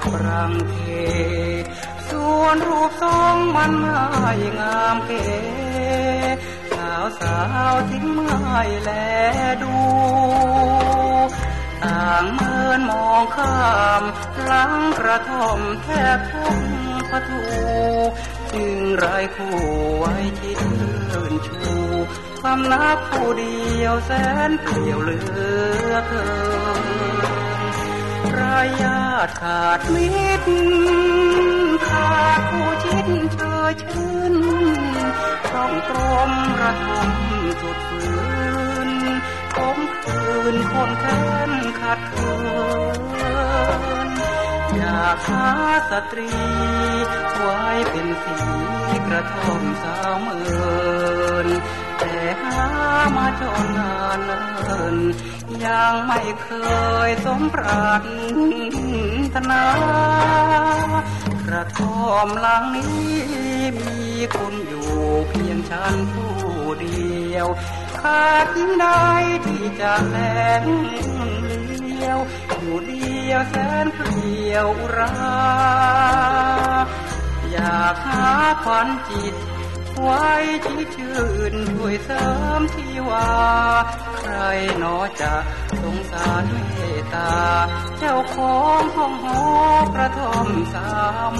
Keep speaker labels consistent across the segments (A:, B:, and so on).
A: สับรังเคส่วนรูปทรงมันไม่งามเก๋สาวสาวทิ้งไม่แลดูต่างเมินมองข้ามหลังกระท่อมแทบทั้งปะทูจึงไรคู่ไว้ที่เดินชูความนับผู้เดียวแสนเปลี่ยวเหลือเกิน รายญาติขาดมิตรขาดผู้ชิดเชยชื่นต้องตรมระทมสุดฝืนผมคืนคนแค้นขาดเคินอยากหาสตรี ไว้เป็นสีกระท่อมสาวเมือน มาจนนานเนินยังไม่เคยสมปรารถนากระท่อมหลังนี้มีคุณอยู่เพียงฉันผู้เดียว ขาดยิ่งใดที่จะแลงเลี้ยวอยู่เดียวแสนเปลี่ยวรา อยากหาขวัญจิต ไว้ที่ชื่นช่วยเสริมที่ว่า ใครหนอจะสงสารเมตตา เจ้าของห้องหอกระท่อมสาม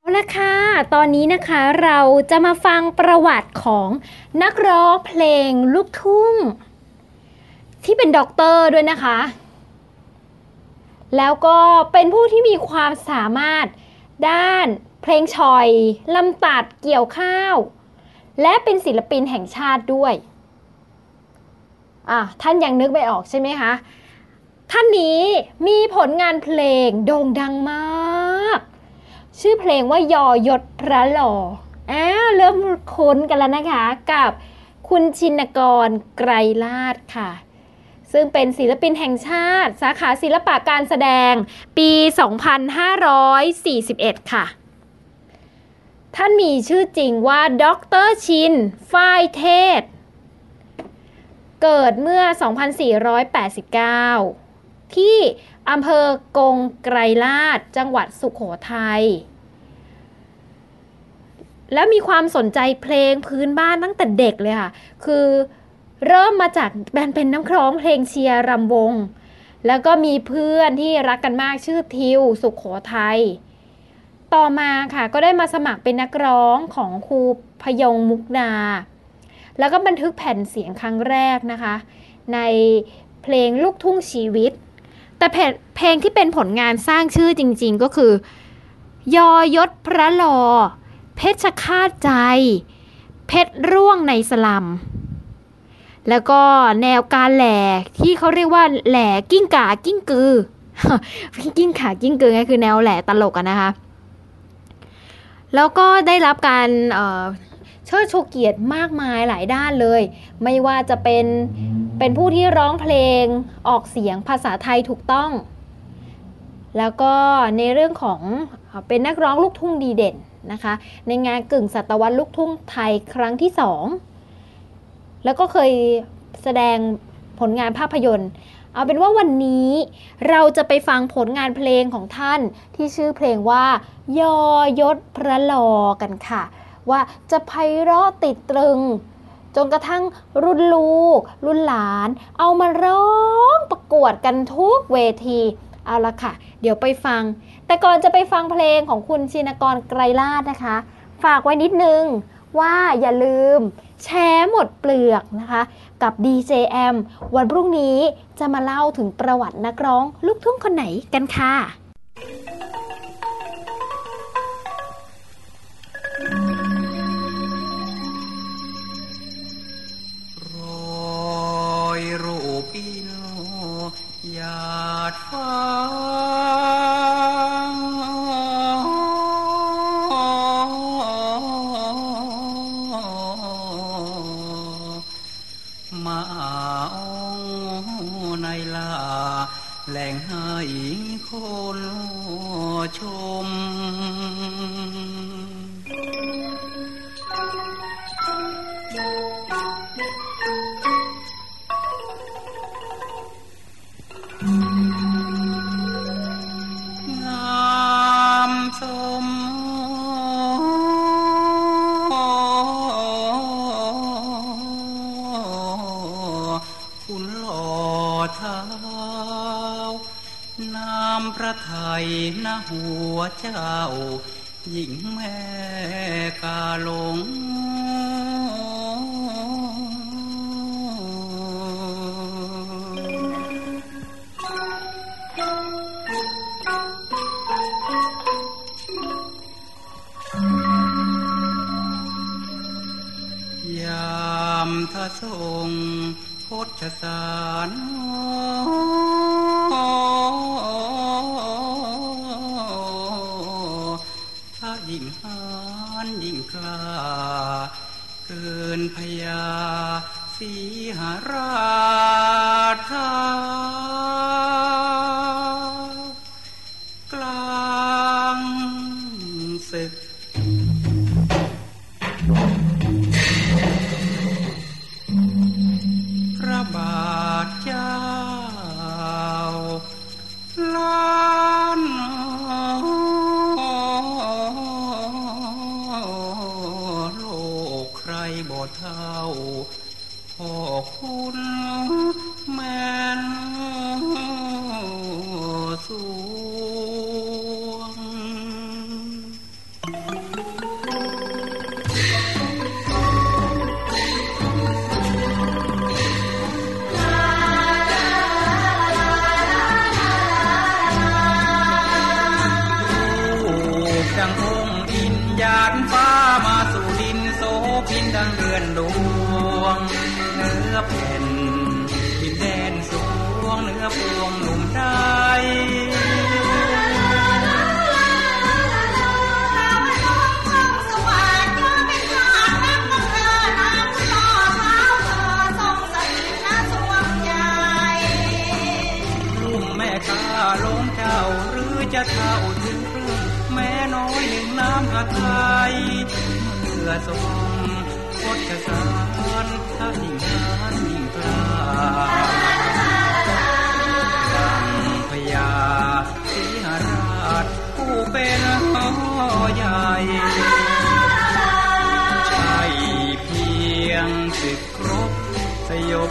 B: เอาละค่ะ ตอนนี้นะคะเราจะมาฟังประวัติของนักร้องเพลงลูกทุ่ง ที่เป็นด็อกเตอร์ด้วยนะคะ
C: แล้วก็เป็นผู้ที่มีความสามารถด้านเพลงชอยลำตัดเกี่ยวข้าว และเป็นศิลปินแห่งชาติด้วยอะท่านยังนึกไม่ออกใช่ไหมคะ ท่านนี้มีผลงานเพลงโด่งดังมาก ชื่อเพลงว่ายอยศพระหล่ออ้าวเริ่มคุ้นกันแล้วนะคะกับคุณชินกรไกรลาดค่ะ ซึ่งเป็นศิลปินแห่งชาติ สาขาศิลปะการแสดงปี 2541 ค่ะ ท่านมีชื่อจริงว่าด็อกเตอร์ชิน ฝ้ายเทศ เกิดเมื่อ 2489 ที่อำเภอกงไกรลาด จังหวัดสุขโขทัยและมีความสนใจเพลงพื้นบ้านตั้งแต่เด็กเลยค่ะ คือ เริ่มมาจากแบนเป็นน้ำคร้องเพลงเชียร์รำวง แล้วก็มีเพื่อนที่รักกันมากชื่อทิว สุขโขทัยต่อมาค่ะก็ได้มาสมัครเป็นนักร้องของครูพยงมุกดา แล้วก็บันทึกแผ่นเสียงครั้งแรกนะคะ ในเพลงลูกทุ่งชีวิต แต่เพลงที่เป็นผลงานสร้างชื่อจริงๆก็คือ ยอยศพระลอ เพชรคาดใจ เพชรร่วงในสลัม แล้วก็แนวการแหล่ที่เขาเรียกว่าแหล่กิ้งก่ากิ้งกือ กิ้งขากิ้งกือไงคือแนวแหล่ตลกอะนะคะ แล้วก็ได้รับการเชิดชูเกียรติมากมายหลายด้านเลย ไม่ว่าจะเป็นเป็นผู้ที่ร้องเพลงออกเสียงภาษาไทยถูกต้อง แล้วก็ในเรื่องของเป็นนักร้องลูกทุ่งดีเด่นนะคะ ในงานกึ่งศตวรรษลูกทุ่งไทยครั้งที่สอง แล้วก็เคยแสดงผลงานภาพยนตร์ เอาเป็นว่าวันนี้เราจะไปฟังผลงานเพลงของท่านที่ชื่อเพลงว่า ยอยศพระลอกันค่ะ ว่าจะไพเราะติดตรึง จนกระทั่งรุ่นลูก รุ่นหลาน เอามาร้องประกวดกันทุกเวทีเอาละค่ะ เดี๋ยวไปฟัง แต่ก่อนจะไปฟังเพลงของคุณชินกรไกรลาดนะคะ ฝากไว้นิดนึง ว่าอย่าลืมแชร์หมดเปลือกนะคะ กับ DJM วันพรุ่งนี้จะมาเล่าถึงประวัตินักร้องลูกทุ่งคนไหนกันค่ะ
D: ใหญ่ใช่เพียงสึกครบ
A: สยบ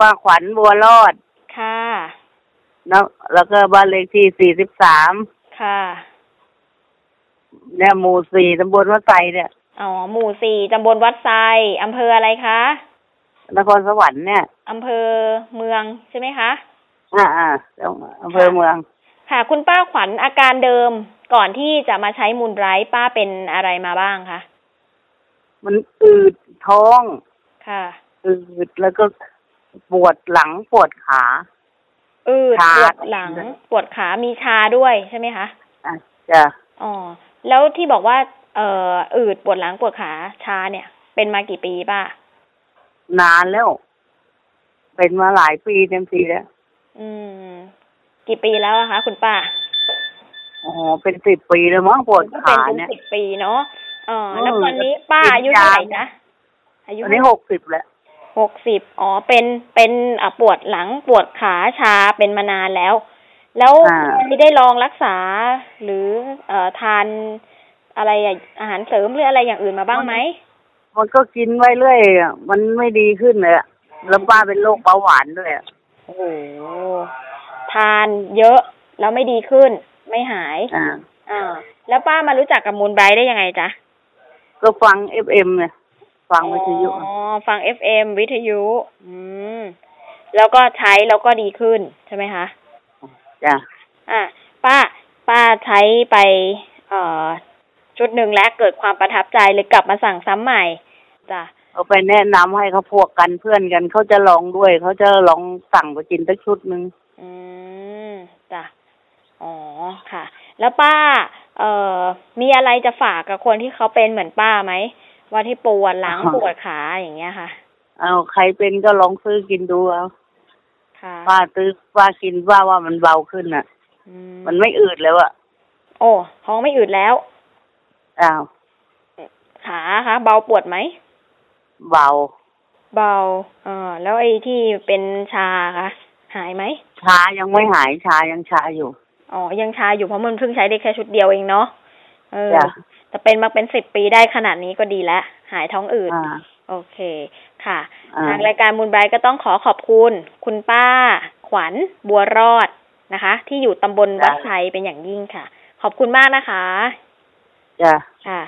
E: ป้าขวัญบัวรอด
F: ค่ะ
E: แล้วแล้วก็บ้านเลขที่สี่สิบสาม
F: ค่ะ
E: เนี่ยหมู่สี่ตำบลวัดไซเนี่ย
F: อ๋อหมู่สี่ตำบลวัดไซอำเภออะไรคะ
E: นครสวรรค์เนี่ย
F: อำเภอเมืองใช่ไหมคะ
E: อ่าอ่าจังหวัดอำเภอเมือง
F: ค่ะ คุณป้าขวัญอาการเดิมก่อนที่จะมาใช้มูลไบรท์ป้าเป็นอะไรมาบ้างคะ
E: มันอืดท้อง
F: ค่ะ
E: อืดแล้วก็ ปวดหลังปวดขา
F: อืด
E: ชา
F: ปวดหลัง ปวดขามีชาด้วยใช่ไหมคะ
E: อะจ้ะ
F: อ๋อแล้วที่บอกว่า เอ่ออืดปวดหลังปวดขาชาเนี่ย เป็นมากี่ปีป้า
E: นานแล้ว เป็นมาหลายปีเต็มทีแล้ว
F: อืม กี่ปีแล้วอะคะ คุณป้า
E: อ๋อเป็นสิบปีแล้วมั้งปวด
F: ก็เป็
E: ขาน
F: เป็น
E: เนี่ย
F: สิบปีเนาะเออ
E: เออ
F: แล้วตอนนี้ป้า
E: กิน
F: อายุเท่าไหร่
E: ยา
F: จ๊ะอายุ
E: ตอนนี้หกสิบแล้ว
F: หกสิบอ๋อเป็นเป็นอะปวดหลังปวดขาชาเป็นมานานแล้ว แล้ว
E: อ่า
F: ไม่ได้ลองรักษาหรือเอ่อทานอะไรอะอาหารเสริมหรืออะไรอย่างอื่นมาบ้างไหม
E: มันก็กินไว้เรื่อยอะมันไม่ดีขึ้นเลยอะแล้วป้าเป็นโรคเบาหวานด้วยอะ
F: โอ้โหทานเยอะแล้วไม่ดีขึ้น ไม่หาย
E: อ่า
F: อ่าแล้วป้ามารู้จักกับมูลไบรท์ได้ยังไงจ๊ะ
E: ก็ฟัง FM เนี่ย ฟังวิทยุ
F: อ๋อฟัง FM วิทยุ อืม แล้วก็ใช้แล้วก็ดีขึ้นใช่ไหมคะ
E: จ้ะ
F: อะป้า ป้าใช้ไป เอ่อ ชุดหนึ่งแล้วเกิดความประทับใจเลยกลับมาสั่งซ้ำใหม่จ้ะ
E: เอาไปแนะนำให้เขาพวกกันเพื่อนกันเขาจะลองด้วยเขาจะลองสั่งไปกินสักชุดหนึ่ง
F: อืมจ้ะอ๋อค่ะ แล้วป้า เอ่อ มีอะไรจะฝากกับคนที่เขาเป็นเหมือนป้าไหม ว่าที่ปวดหลังปวดขาอย่างเงี้ยค่ะ
E: เอาใครเป็นก็ลองซื้อกินดูเอา
F: ค่ะ
E: ป้าซื้อป้ากินว่าว่ามันเบาขึ้นอะ
F: อื
E: มันไม่อืดแล้วอะ
F: โอ้ท้องไม่อืดแล้ว
E: อ้าว
F: ขาคะเบาปวดไหม
E: เบา
F: เบาเออแล้วไอ้ที่เป็นชาคะหายไหม
E: ชายังไม่หายชายังชาอยู่
F: อ๋อยังชาอยู่เพราะมันเพิ่งใช้ได้แค่ชุดเดียวเองเนาะเออ
E: จ้ะ
F: แต่เป็นมาเป็นสิบปีได้ขนาดนี้ก็ดีแล้ว หายท้องอืด
E: อ่า
F: โอเคค่ะ
G: อ่า
F: ทางรายการมูลไบรท์ก็ต้องขอขอบคุณ คุณป้า ขวัญบัวรอดนะคะ ที่อยู่ตำบลวัดชัยเป็นอย่างยิ่งค่ะ ขอบคุณมากนะคะ
G: จ้ะ
F: ค่ะ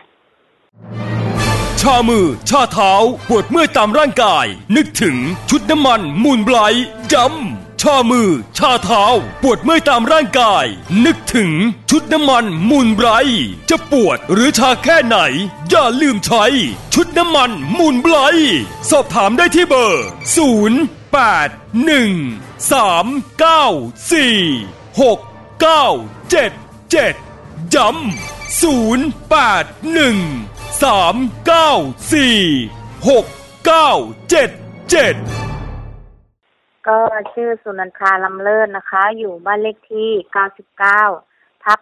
H: ชามือ ชาเท้า ปวดเมื่อยตามร่างกาย นึกถึงชุดน้ำมันมูลไบรท์ย้ำ ชามือ ชาเท้า ปวดเมื่อยตามร่างกาย นึกถึงชุดน้ำมันมูลไบรท์จะปวดหรือชาแค่ไหน อย่าลืมใช้ ชุดน้ำมันมูลไบรท์สอบถามได้ที่เบอร์ 0 8 1 3 9 4 6 9 7 7ย้ำ0 8 1 3 9 4 6 9 7 7
G: ก็ชื่อสุนันทาลำเลิศนะคะ อยู่บ้านเลขที่ 99 ทับ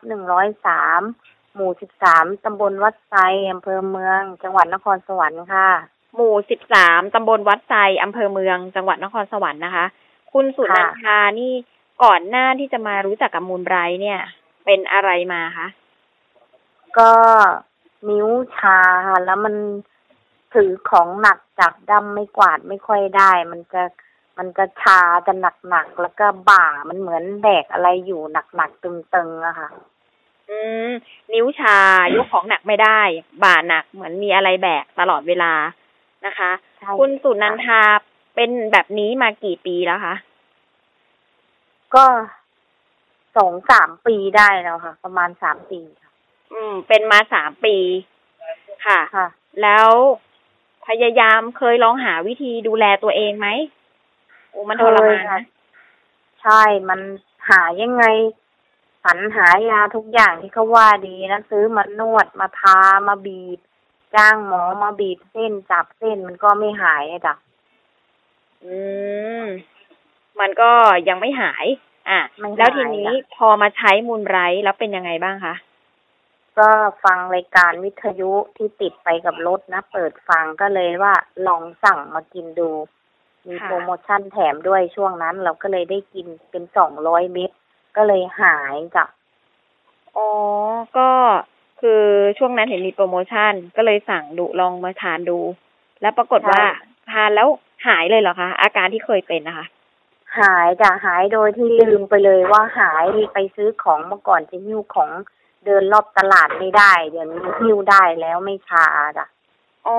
G: 103 หมู่ 13 ตำบลวัดไซอำเภอเมือง จังหวัดนครสวรรค์ค่ะ
F: หมู่สิบสามตำบลวัดไซอำเภอเมือง จังหวัดนครสวรรค์นะคะ คุณสุนันทานี่ก่อนหน้าที่จะมารู้จักกับมูลไบรท์เนี่ย เป็นอะไรมาคะ
G: ก็นิ้วชาค่ะแล้วมันถือของหนักจับดำไม่กวาดไม่ค่อยได้ มันจะ มันจะชาจะหนักๆแล้วก็บ่ามันเหมือนแบกอะไรอยู่หนักๆตึงๆอะค่ะ
F: อืม นิ้วชายกของหนักไม่ได้ บ่าหนักเหมือนมีอะไรแบกตลอดเวลานะคะ
G: ใช่
F: คุณสุนันทาเป็นแบบนี้มากี่ปีแล้วคะ
G: ก็สองสามปีได้แล้วค่ะ ประมาณสามปีค่ะ
F: อืม เป็นมาสามปีค่ะ
G: ค่ะ
F: แล้วพยายามเคยลองหาวิธีดูแลตัวเองไหม โอ้มันทรมาน
G: เคยค่ะ
F: นะ
G: ใช่มันหายังไงสรรหายาทุกอย่างที่เขาว่าดีนะซื้อมานวดมาทามาบีบ จ้างหมอมาบีบเส้นจับเส้นมันก็ไม่หายอะจ้ะ
F: อืมมันก็ยังไม่หาย อะ
G: ไม่หาย
F: แล้วทีนี้พอมาใช้มูลไบรท์แล้วเป็นยังไงบ้างคะ
G: ก็ฟังรายการวิทยุที่ติดไปกับรถนะ เปิดฟังก็เลยว่าลองสั่งมากินดู มี
F: ค่ะ
G: โปรโมชั่นแถมด้วยช่วงนั้น เราก็เลยได้กินเป็นสองร้อยเม็ดก็เลยหายจ้ะ
F: อ๋อ ก็คือช่วงนั้นเห็นมีโปรโมชั่น ก็เลยสั่งดูลองมาทานดู แล้วปรากฏว่าทานแล้วหายเลยเหรอคะ อาการที่เคยเป็นนะคะ
G: หายจ้ะหายโดยที่ลืมไปเลยว่าหายไปซื้อของเมื่อก่อนจะหิ้วของเดินรอบตลาดไม่ได้ เดี๋ยวนี้หิ้วได้แล้วไม่ชาจ้ะ
F: อ๋อ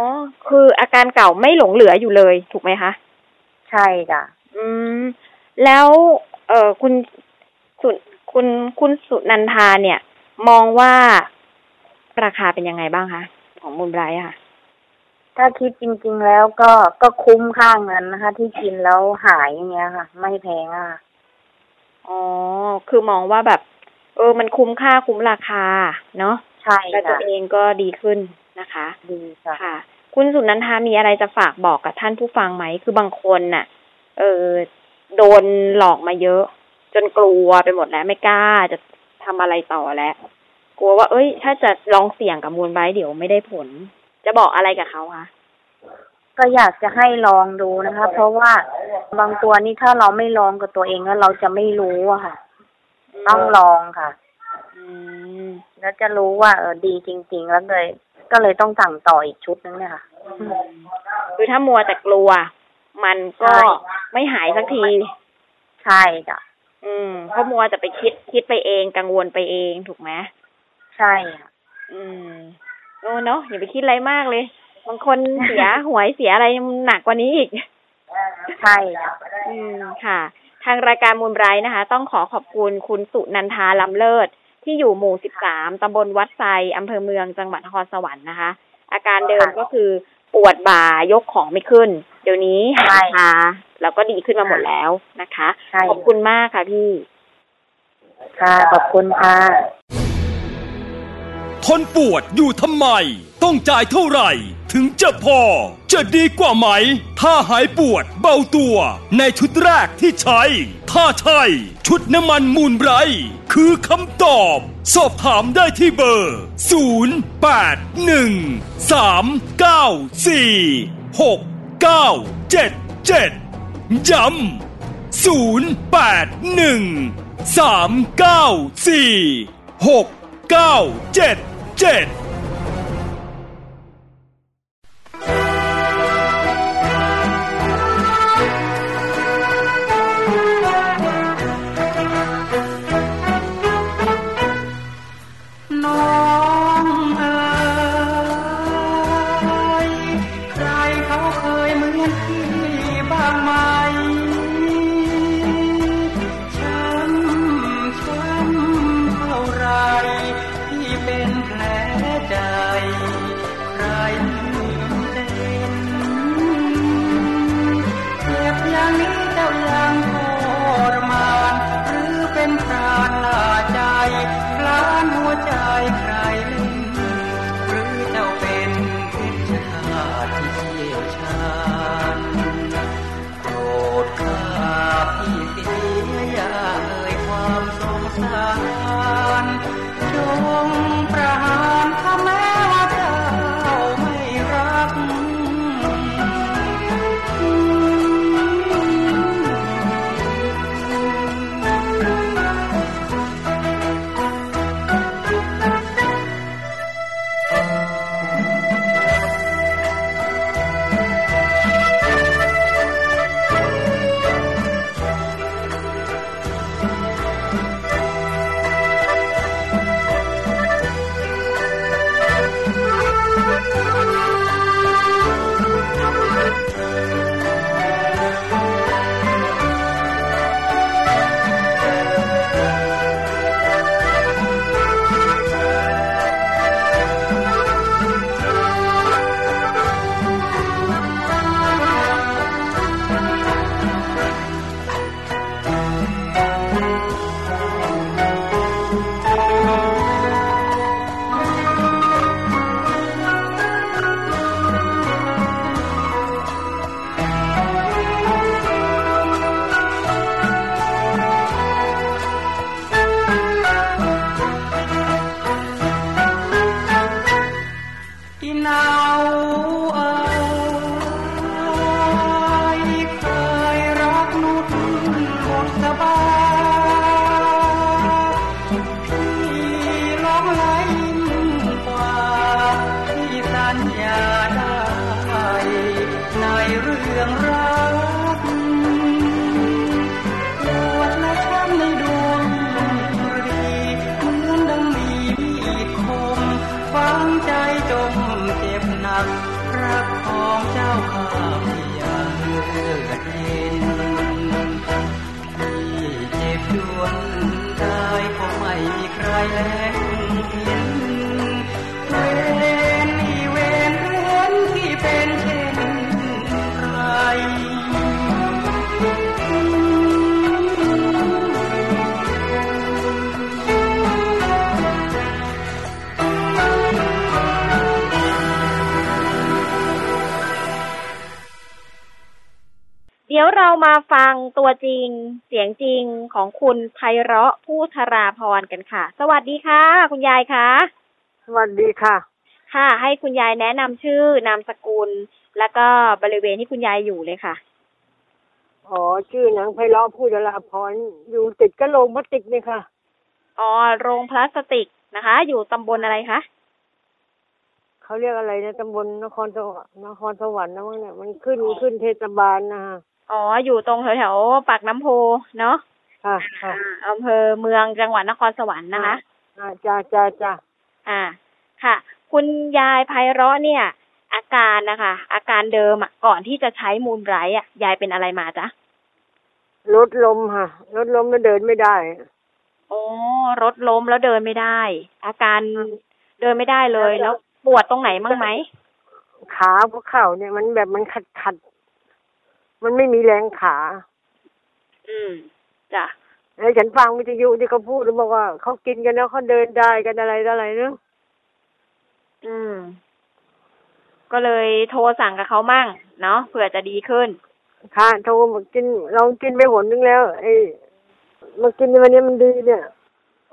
F: คืออาการเก่าไม่หลงเหลืออยู่เลย ถูกไหมคะ
G: ใช่จ้ะ
F: อืม แล้ว เออคุณสุคุณคุณสุนันทาเนี่ย มองว่าราคาเป็นยังไงบ้างคะของมูลไบรท์อะค่ะ
G: ถ้าคิดจริง ๆ แล้วก็ก็คุ้มค่าเงินนะคะ ที่กินแล้วหายอย่างเงี้ยค่ะ ไม่แพงอะ
F: อ๋อคือมองว่าแบบ เออ มันคุ้มค่าคุ้มราคา เนาะ
G: ใช่
F: และตั
G: จ้ะ
F: วเองก็ดีขึ้นนะคะ
G: ดีจ้ะ
F: ค่ะ คุณสุนันทามีอะไรจะฝากบอกกับท่านผู้ฟังไหม คือบางคนน่ะ เออโดนหลอกมาเยอะ จนกลัวไปหมดแล้วไม่กล้าจะทำอะไรต่อแล้ว กลัวว่า เอ้ย ถ้าจะลองเสี่ยงกับมูลไบรท์เดี๋ยวไม่ได้ผล จะบอกอะไรกับเขาคะ
G: ก็อยากจะให้ลองดูนะคะ เพราะว่าบางตัวนี่ถ้าเราไม่ลองกับตัวเองแล้วเราจะไม่รู้อะค่ะ ต้องลองค่ะ
F: อืม
G: แล้วจะรู้ว่าเออดีจริง ๆ แล้วเลย ก็เลยต้องสั่งต่ออีกชุดนึงเนี่ยค่ะ
F: คือถ้ามัวแต่กลัว มันก็
G: ใช่
F: ไม่หายสักที
G: ใช่จ้ะ
F: อืมเพราะมัวแต่ไปคิดคิดไปเองกังวลไปเองถูกไหม
G: ใช่ค่ะ
F: อืมโอ้เนาะอย่าไปคิดอะไรมากเลยบางคนเสียหวยเสียอะไรหนักกว่านี้อีก
G: ใช่ค่ะ
F: อืมค่ะ ทางรายการมูลไบรท์นะคะ ต้องขอขอบคุณคุณสุนันทาลำเลิศ ที่อยู่หมู่ 13 ตำบลวัดไซอำเภอเมืองจังหวัดนครสวรรค์นะคะ อาการเดิมก็คือปวดบ่ายกของไม่ขึ้น เดี๋ยวนี้หายชาแล้วก็ดีขึ้นมาหมดแล้วนะคะ
G: ใช่
F: ขอบคุณมากค่ะพี่
G: ค่ะ ขอบคุณค่ะ
H: ทนปวดอยู่ทำไม ต้องจ่ายเท่าไหร่ ถึงจะพอ จะดีกว่าไหม ถ้าหายปวดเบาตัว ในชุดแรกที่ใช้ ถ้าใช่ ชุดน้ำมันมูลไบร์คือคำตอบ สอบถามได้ที่เบอร์ 0 8 1 3 9 4 6 9 7 7 ย้ำ0 8 1 3 9 4 6 9 7 7
F: ดี๋ยวเรามาฟังตัวจริง เสียงจริงของคุณไพเราะผู้ธราพรกันค่ะ สวัสดีค่ะ คุณยายคะ
I: สวัสดีค่ะ
F: ค่ะ ให้คุณยายแนะนำชื่อนามสกุล แล้วก็บริเวณที่คุณยายอยู่เลยค่ะ
I: อ๋อชื่อนางไพเราะผู้จราพรอยู่ติดกระโหลกพลาสติกนี่ค่ะ
F: อ๋อโรงพลาสติกนะคะ อยู่ตำบลอะไรคะ
I: เขาเรียกอะไรนะตำบลนครสวรรค์นครสวรรค์นะมั้งเนี่ยมันขึ้นขึ้นเทศบาลนะฮะ
F: อ๋อ อยู่ตรงแถวๆปากน้ำโพเนาะ
I: ค่ะค่ะ
F: อ่าอำเภอเมืองจังหวัดนครสวรรค์นะคะ
I: อ่าจ้าจ้าจ้า
F: อ่า ค่ะ คุณยายไพเราะเนี่ย อาการนะคะ อาการเดิมอะก่อนที่จะใช้มูลไบรท์อะ ยายเป็นอะไรมาจ๊ะ
I: รถลมค่ะรถลมแล้วเดินไม่ได้
F: อ๋อรถล้มแล้วเดินไม่ได้ อาการเดินไม่ได้เลยแล้วปวดตรงไหนบ้างไหม
I: ขาพวกเข่าเนี่ยมันแบบมันขัดขัด มันไม่มีแรงขา
F: อืมจ้ะ
I: แล้วฉันฟังวิทยุที่เขาพูดแล้วบอกว่าเขากินกันแล้วเขาเดินได้กันอะไรต่ออะไรเนาะ
F: อืม ก็เลยโทรสั่งกับเขามั่ง เนาะเผื่อจะดีขึ้น
I: ค่ะโทรมากินลองกินไปหนนึงแล้วไอ้มากินวันนี้มันดีเนี่ย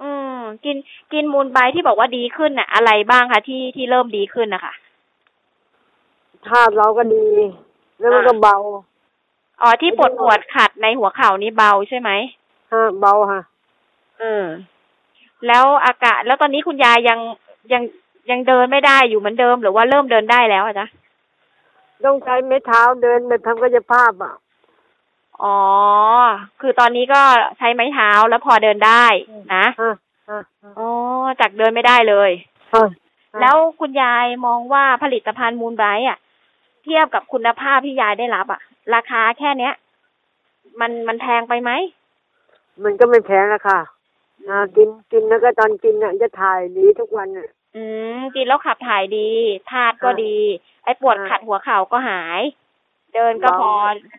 F: อืม กินกินมูลไบรท์ที่บอกว่าดีขึ้นน่ะ อะไรบ้างคะที่ที่เริ่มดีขึ้นนะคะ
I: ธาตุเราก็ดี แล้วมันก็
F: อ่า
I: เบา
F: อ๋อที่ปวดปวดขัดในหัวเข่านี่เบาใช่ไหม
I: ฮะเบาฮะ
F: อืมแล้วอากาศแล้วตอนนี้คุณยายยังยังยังเดินไม่ได้อยู่เหมือนเดิมหรือว่าเริ่มเดินได้แล้วอะจ๊ะ
I: ต้องใช้ไม้เท้าเดินแบบทำกายภาพอะ
F: อ๋อ คือตอนนี้ก็ใช้ไม้เท้าแล้วพอเดินได้นะ
I: ฮะอะ
F: อ๋อจากเดินไม่ได้เลย
I: อะ
F: แล้วคุณยายมองว่าผลิตภัณฑ์มูลไบรท์อะ เทียบกับคุณภาพที่ยายได้รับอะ ราคาแค่เนี้ย มันมันแพงไปไหม
I: มันก็ไม่แพงอะค่ะอ่ากินกินแล้วก็ตอนกินอะจะถ่ายดีทุกวันอะ
F: อืมกินแล้วขับถ่ายดีธาตุก็
I: อะ
F: ดี ไอ้ปวด
I: อะ
F: ขัดหัวเข่าก็หาย เดินก็
I: เบา
F: พอ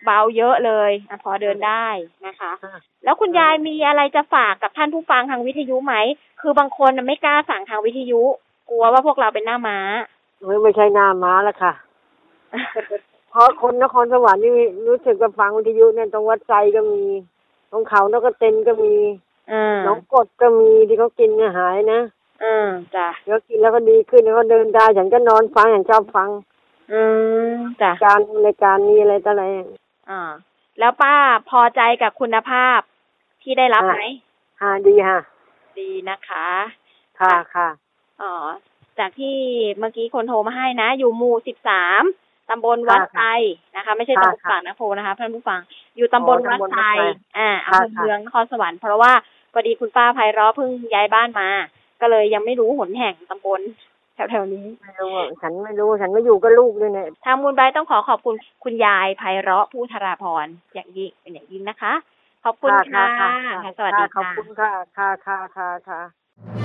F: เบาเยอะเลยอะพอเดินได้นะคะ
I: อะ
F: แล้วคุณยายมีอะไรจะฝากกับท่านผู้ฟังทางวิทยุไหม คือบางคนน่ะไม่กล้าสั่งทางวิทยุ กลัวว่าพวกเราเป็นหน้าม้า
I: ไม่ไม่ใช่หน้าม้าแล้วค่ะ เพราะคนนครสวรรค์นี่รู้สึกกับฟังวิทยุเนี่ยตรงวัดใจก็มีตรงเขานกกระเต็นก็มี
F: อืม
I: หน้องกดก็มีที่เขากินเนี่ยหายนะ
F: อืมจ้ะ
I: แล้วกินแล้วก็ดีขึ้นแล้วก็เดินได้ฉันก็นอนฟังฉันชอบฟัง
F: อืมจ้ะ
I: การในการนี้อะไรต่ออะไร
F: อ่าแล้วป้าพอใจกับคุณภาพที่ได้รับไหม
I: อ่าดีค่ะ
F: ดีนะคะ
I: ค่ะค่ะ
F: อ๋อจากที่เมื่อกี้คนโทรมาให้นะ อยู่หมู่สิบสาม ตำบลวัดไซนะคะ ไม่ใช่
I: ค่ะ
F: ตำบลปากนะโพนะคะท่านผู้ฟัง อยู่ตำบล
I: อ๋อ
F: วัด
I: ตำบล
F: ไซ
I: วัดไซ
F: อ่า
I: ค่ะ
F: อำเภอเมืองนครสวรรค์เพราะว่าพอดีคุณป้าไพเราะเพิ่งย้ายบ้านมา ก็เลยยังไม่รู้หนแห่งตำบลแถวๆนี้
I: ไม่รู้อะฉันไม่รู้ฉันไม่อยู่กับลูกเลยเนี่ย
F: ทางมูลไบรท์ต้องขอขอบคุณคุณยายไพเราะผู้ธราพรอย่างยิ่งเป็นอย่างยิ่งนะคะ ขอบคุณค่ะค่ะสวัสดี
I: ขอบ
F: ค่ะ
I: คุณค่ะค่ะค่ะค่ะค่ะ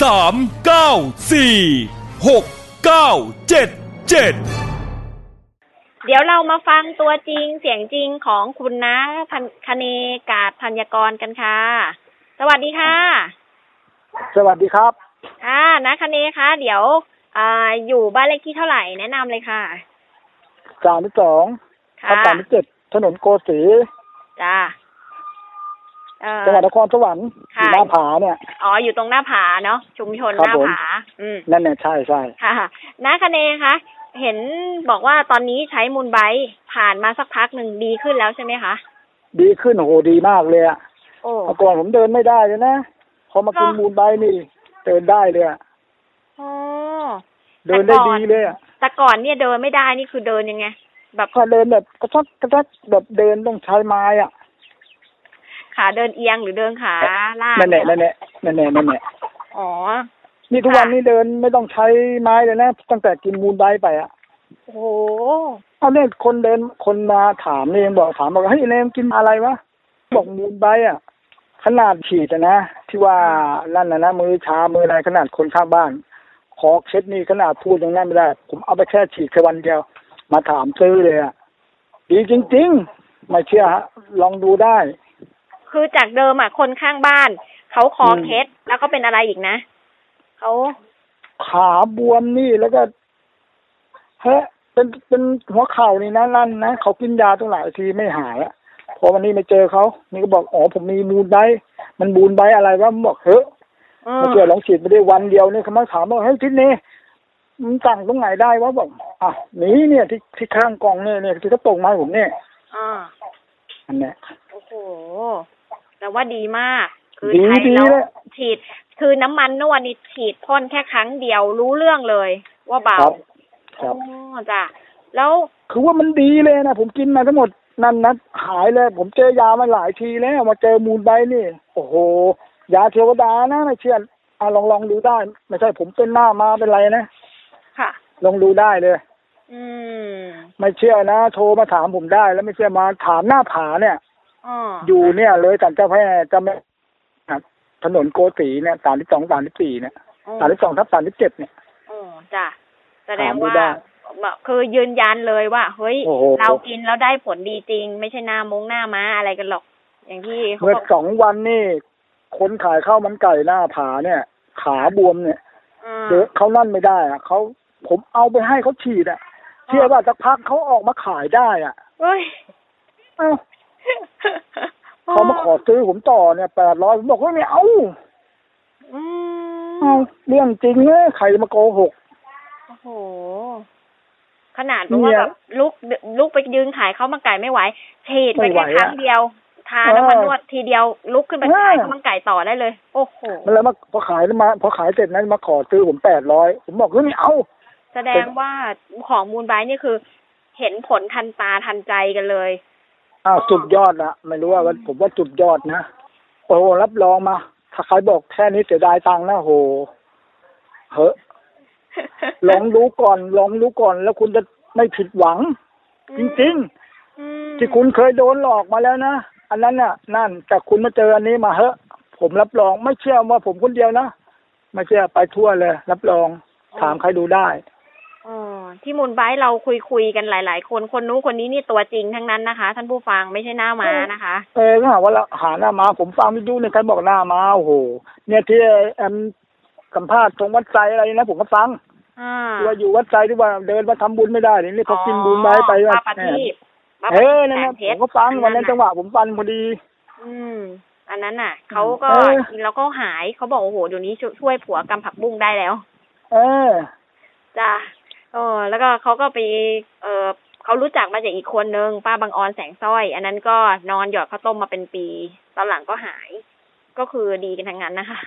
H: 3 9 4 6 9 7 7
F: เดี๋ยวเรามาฟังตัวจริงเสียงจริงของคุณนะพันคเนกาศพัญญกรกันค่ะ สวัสดีค่ะ
J: สวัสดีครับ
F: ค่ะนะคเนคะเดี๋ยวอ่าอยู่บ้านเลขที่เท่าไหร่แนะนำเลยค่ะ
J: สามที่สอง
F: ค่ะ
J: สามที่เจ็ดถนนโกสี
F: จ้าเอ่อ
J: จังหวัดนครสวรรค์
F: ค่ะ
J: อยู่หน้าผาเนี่ย
F: อ๋อ อยู่ตรงหน้าผาเนาะ ชุมชน
J: ครับ
F: หน้า
J: ผม
F: ผา อืม
J: นั่นเนี่ยใช่ใช่
F: ค่ะนะคเนคะเห็นบอกว่าตอนนี้ใช้มูลไบรท์ผ่านมาสักพักหนึ่งดีขึ้นแล้วใช่ไหมคะ
J: ดีขึ้นโอ้โหดีมากเลยอะ
F: โอ้
J: เมื่อก่อนผมเดินไม่ได้เลยนะ พอมากิน
F: ก็
J: มูลไบรท์นี่ เดินได้เลยอะ
F: อ๋อ
J: เดินได้ดีเลยอะ
F: แต่ก่อนเนี่ยเดินไม่ได้นี่คือเดินยังไง แบบ
J: ก็เดินแบบกระชักกระชักแบบเดินต้องใช้ไม้อะ
F: ขาเดินเอียงหรือเดินขาลาก
J: นั่นแหละนั่นแหละนั่นแหละนั่นแหละ
F: อ๋อ
J: นี่ทุกวันนี้เดินไม่ต้องใช้ไม้เลยนะ ตั้งแต่กินมูลไบรท์ไปอะ
F: โอ้โห
J: เอาเนี่ยคนเดินคนมาถามเนี่ยยังบอกถามบอกเฮ้ยเนมกินอะไรวะบอกมูลไบรท์อะขนาดฉีดอะนะ ที่ว่านั่นนะนะมือชามืออะไรขนาดคนข้างบ้านขอเช็ดนี่ขนาดพูดอย่างนั้นไม่ได้ ผมเอาไปแค่ฉีดแค่วันเดียว มาถามซื้อเลยอะดีจริง ๆ ไม่เชื่อฮะลองดูได้
F: คือจากเดิมอะคนข้างบ้านเขาคออ
J: ม
F: เคล็ดแล้วก็เป็นอะไรอีกนะเขา
J: ขาบวมนี่แล้วก็เฮ้ยเป็นเป็นหัวเข่านี่นะนั่นนะเขากินยาตั้งหลายทีไม่หายอะพอวันนี้มาเจอเขานี่ก็บอกอ๋อผมมีมูลไบรท์มันบูนไบรท์อะไรวะผมบอกเฮ้ย
F: อืม
J: ไม่เชื่อลองฉีดไปได้วันเดียวเนี่ยเขามาถามว่าเฮ้ยทิศนี้มันสั่งตรงไหนได้วะบอกอะนี่เนี่ยที่ที่ข้างกล่องเนี่ยเนี่ยที่เขาตรงมาให้ผมเนี่ย
F: อ่า
J: อันเนี้ย
F: โอ้โห แต่ว่าดีมาก คือ
J: ดี
F: ใช้
J: ดี
F: แล้ว
J: เลย
F: ฉีด คือน้ำมันนวดนี่ฉีดพ่นแค่ครั้งเดียวรู้เรื่องเลย ว่าเบา
J: ครับครับ
F: อ๋อจ้ะแล้ว
J: คือว่ามันดีเลยนะผมกินมาทั้งหมดนั่นนะหายเลย ผมเจอยามาหลายทีแล้วมาเจอมูลไบรท์นี่ โอ้โห ยาเทวดานะไม่เชื่ออะลองลองดูได้ ไม่ใช่ผมเป็นหน้ามาเป็นไรนะ
F: ค่ะ
J: ลองดูได้เลย
F: อืม
J: ไม่เชื่อนะ โทรมาถามผมได้ แล้วไม่เชื่อมาถามหน้าผาเนี่ย
F: อ๋อ
J: อยู่เนี่ยเลยสันเจ้าแพร่เจะไม่ครับถนนโกสีเนี่ยสามที่สองสามที่สี่เนี่ย
F: อ๋อ
J: สามที่สองทับสามที่เจ็ดเนี่ย
F: อ๋อจ้ะแสดง
J: ถามดู
F: ว่า
J: ได้
F: แบบคือยืนยันเลยว่าเฮ้ย
J: โอ้โห
F: เรากินแล้วได้ผลดีจริง ไม่ใช่หน้ามงหน้าม้าอะไรกันหรอก อย่างที่เขา
J: เมื่อ
F: บอก
J: สองวันนี่คนขายข้าวมันไก่หน้าผาเนี่ย ขาบวมเนี่ย
F: อ่า
J: เดยวเขานั่นไม่ได้อะเขาผมเอาไปให้เขาฉีดอะเชื่อว่าสักพักเขาออกมาขายได้อะ
F: เฮ้ย
J: เอ้า เขามาขอซื้อผมต่อเนี่ยแปดร้อยผมบอกว่าไม่เอา
F: อืม
J: เอาเรื่องจริงเนี่ยใครมาโกหก
F: โอ้โหขนาดบอกว่า
J: เนี่ย
F: แบบลุกลุกไปยืนขายข้าวมันไก่ไม่ไหวฉีดไป
J: ไม่ไหว
F: แค่ครั้ง
J: อะ
F: เดียวทา
J: เออ
F: น้ำมันนวดทีเดียวลุกขึ้นไป
J: เออ
F: ขายข้าวมันไก่ต่อได้เลย โอ้โห
J: แล้วมาพอขายแล้วมาพอขายเสร็จนั้นมาขอซื้อผมแปดร้อยผมบอกเฮ้ยไม่เอา
F: แสดงว่าของมูลไบรท์นี่คือ เห็นผลทันตาทันใจกันเลย
J: อ้าวสุดยอดละไม่รู้ว่าผมว่าสุดยอดนะโอ้โหรับรองมา ถ้าใครบอกแค่นี้เสียดายตังค์นะโหเฮ้ลองดูก่อนลองดูก่อน แล้วคุณจะไม่ผิดหวัง จริง
F: อืม
J: ๆที่คุณเคยโดนหลอกมาแล้วนะอันนั้นน่ะ นั่น แต่คุณมาเจออันนี้มาเฮ้ผมรับรองไม่เชื่อว่าผมคนเดียวนะไม่เชื่อไปทั่วเลย รับรองถามใครดูได้
F: อ๋อ ที่มูลไบรท์เราคุยคุยๆกันหลาย ๆ คนคนนู้นคนนี้นี่ตัวจริงทั้งนั้นนะคะ ท่านผู้ฟังไม่ใช่หน้าม้านะคะ
J: เออถ้าหากว่าเราหาหน้ามาผมฟังวิทยุเนี่ยใครบอกหน้ามาโอ้โหเนี่ยที่แอมสัมภาษณ์ตรงวัดใจอะไรนะผมก็ฟัง
F: อ่า
J: ที่ว่าอยู่วัดใจที่ว่าเดินมาทำบุญไม่ได้นี่เขากินบุญไปไป
F: อ๋อ
J: ว่า
F: ป้าปฏิบป้าป
J: เอ
F: ฏิ
J: อ
F: บ
J: นั่น
F: แส
J: นะ
F: งเพ
J: ผ
F: ช
J: ม
F: ร
J: ก็ฟังวันนั้นะจังหวะผมฟันพอดี
F: อืมอันนั้นน่ะเขาก็
J: เออ
F: กินแล้วก็หายเขาบอกโอ้โหเดี๋ยวนี้ช่วยผัวกำผักบุ้งได้แล้ว
J: เออ
F: จ้า เออ แล้วก็เขาก็ไป เออเขารู้จักมาจากอีกคนนึงป้าบางออนแสงสร้อย อันนั้นก็นอนหยอดข้าวต้มมาเป็นปี ตอนหลังก็หาย ก็คือดีกันทั้งนั้นนะคะ